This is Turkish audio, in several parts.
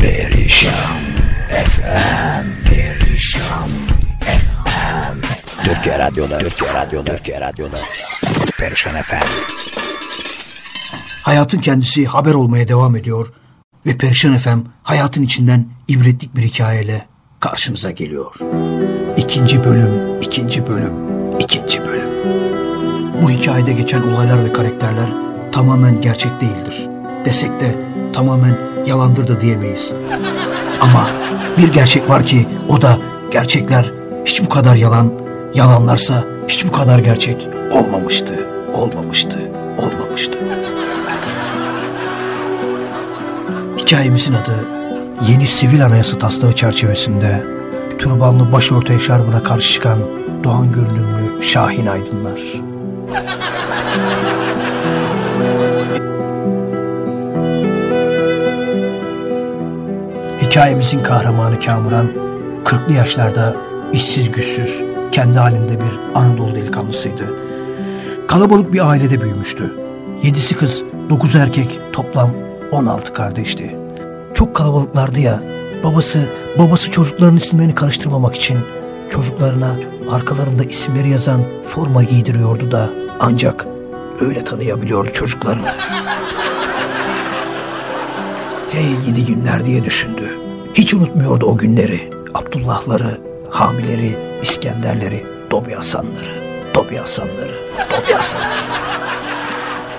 Perişan FM Perişan FM Türkiye Radyo'da Türkiye Radyo'da Türkiye Radyo'da Perişan FM Hayatın kendisi haber olmaya devam ediyor ve Perişan FM hayatın içinden ibretlik bir hikayeyle karşınıza geliyor. İkinci bölüm, ikinci bölüm, ikinci bölüm. Bu hikayede geçen olaylar ve karakterler tamamen gerçek değildir. Desek de tamamen yalandır da diyemeyiz. Ama bir gerçek var ki o da gerçekler hiç bu kadar yalan, yalanlarsa hiç bu kadar gerçek olmamıştı, olmamıştı, olmamıştı. Hikayemizin adı yeni sivil anayasa taslağı çerçevesinde türbanlı başörtü eşarbına karşı çıkan Doğan görünümlü Şahin Aydınlar. Hikayemizin kahramanı Kamuran, 40'lı yaşlarda işsiz güçsüz, kendi halinde bir Anadolu delikanlısıydı. Kalabalık bir ailede büyümüştü. Yedisi kız, dokuz erkek, toplam 16 kardeşti. Çok kalabalıklardı ya, babası, babası çocukların isimlerini karıştırmamak için çocuklarına arkalarında isimleri yazan forma giydiriyordu da ancak öyle tanıyabiliyordu çocuklarını. Hey gidi günler diye düşündü. Hiç unutmuyordu o günleri. Abdullahları, Hamileri, İskenderleri, Hasanları, Dobi Hasanları.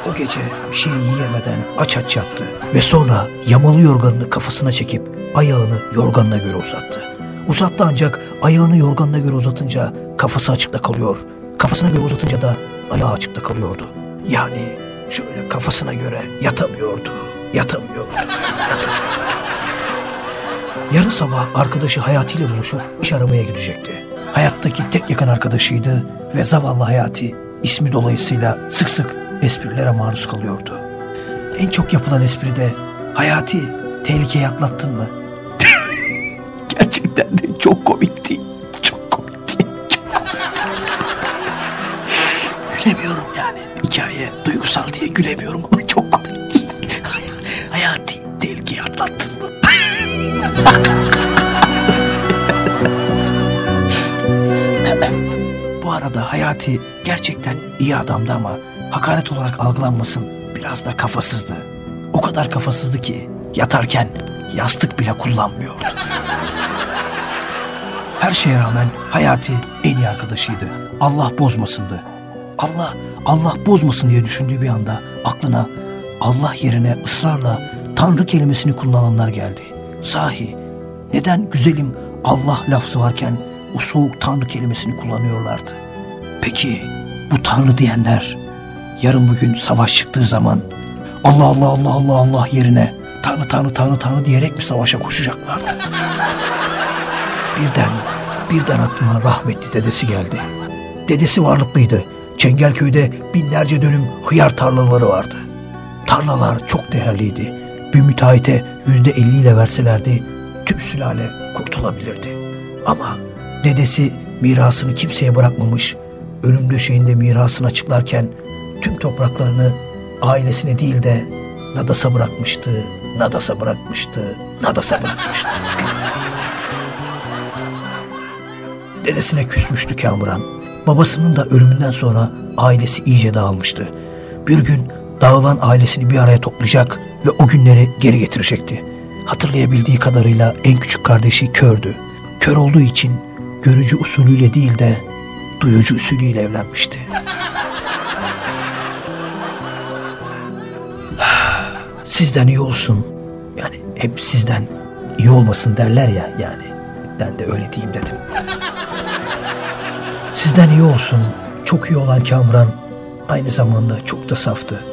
O gece bir şey yiyemeden aç aç yattı ve sonra yamalı yorganını kafasına çekip ayağını yorganına göre uzattı. Uzattı ancak ayağını yorganına göre uzatınca kafası açıkta kalıyor. Kafasına göre uzatınca da ayağı açıkta kalıyordu. Yani şöyle kafasına göre yatamıyordu, yatamıyordu, yatamıyordu. Yarın sabah arkadaşı Hayati ile buluşup iş aramaya gidecekti. Hayattaki tek yakın arkadaşıydı ve zavallı Hayati ismi dolayısıyla sık sık esprilere maruz kalıyordu. En çok yapılan espri de Hayati tehlikeyi atlattın mı? Gerçekten de çok komikti. Çok komikti. Çok komikti. gülemiyorum yani. Hikaye duygusal diye gülemiyorum ama çok komik. Hayati tehlikeyi atlattın mı? Bu arada Hayati gerçekten iyi adamdı ama hakaret olarak algılanmasın biraz da kafasızdı. O kadar kafasızdı ki yatarken yastık bile kullanmıyordu. Her şeye rağmen Hayati en iyi arkadaşıydı. Allah bozmasındı. Allah, Allah bozmasın diye düşündüğü bir anda aklına Allah yerine ısrarla Tanrı kelimesini kullananlar geldi. Sahi neden güzelim Allah lafzı varken o soğuk Tanrı kelimesini kullanıyorlardı? Peki bu Tanrı diyenler yarın bugün savaş çıktığı zaman Allah Allah Allah Allah Allah yerine Tanrı Tanrı Tanrı Tanrı diyerek mi savaşa koşacaklardı? Birden, birden aklına rahmetli dedesi geldi. Dedesi varlıklıydı. Çengelköy'de binlerce dönüm hıyar tarlaları vardı. Tarlalar çok değerliydi. Bir müteahhite yüzde elliyle verselerdi tüm sülale kurtulabilirdi. Ama dedesi mirasını kimseye bırakmamış, ölüm döşeğinde mirasını açıklarken tüm topraklarını ailesine değil de Nadas'a bırakmıştı, Nadas'a bırakmıştı, Nadas'a bırakmıştı. Dedesine küsmüştü Kamuran. Babasının da ölümünden sonra ailesi iyice dağılmıştı. Bir gün dağılan ailesini bir araya toplayacak ve o günleri geri getirecekti. Hatırlayabildiği kadarıyla en küçük kardeşi kördü. Kör olduğu için görücü usulüyle değil de duyucu usulüyle evlenmişti. Sizden iyi olsun. Yani hep sizden iyi olmasın derler ya yani. Ben de öyle diyeyim dedim. Sizden iyi olsun. Çok iyi olan Kamuran aynı zamanda çok da saftı.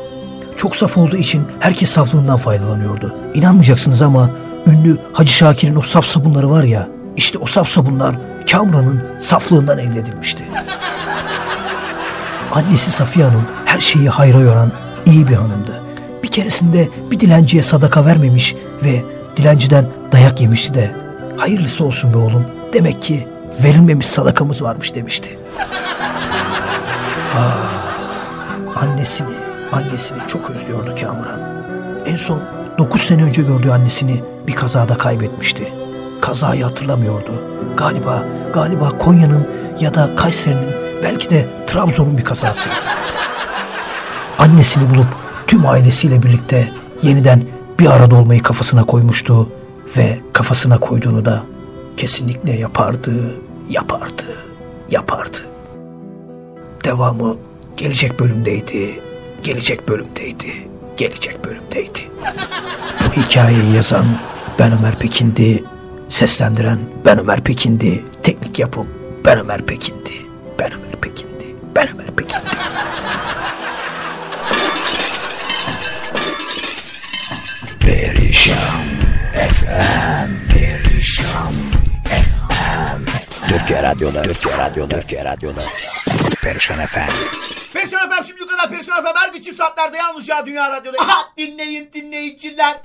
Çok saf olduğu için herkes saflığından faydalanıyordu. İnanmayacaksınız ama ünlü Hacı Şakir'in o saf sabunları var ya, işte o saf sabunlar Kamuran'ın saflığından elde edilmişti. Annesi Safiye Hanım her şeyi hayra yoran iyi bir hanımdı. Bir keresinde bir dilenciye sadaka vermemiş ve dilenciden dayak yemişti de hayırlısı olsun be oğlum demek ki verilmemiş sadakamız varmış demişti. Ah, annesini, annesini çok özlüyordu Kamuran. En son 9 sene önce gördüğü annesini bir kazada kaybetmişti. Kazayı hatırlamıyordu. Galiba, galiba Konya'nın ya da Kayseri'nin belki de Trabzon'un bir kazasıydı. Annesini bulup tüm ailesiyle birlikte yeniden bir arada olmayı kafasına koymuştu ve kafasına koyduğunu da kesinlikle yapardı, yapardı, yapardı. Devamı gelecek bölümdeydi, gelecek bölümdeydi, gelecek bölümdeydi. Bu hikayeyi yazan ben Ömer Pekin'di, seslendiren ben Ömer Pekin'di, teknik yapım ben Ömer Pekin'di, ben Ömer Pekin'di, ben Ömer Pekin'di. Perişan FM Perişan FM Türkiye Radyoları Türkiye Radyoları Türkiye Radyoları Perişan FM Perişan efendim şimdi kadar Perişan efendim her gün çift saatlerde yalnızca Dünya Radyo'da. Dinleyin dinleyiciler.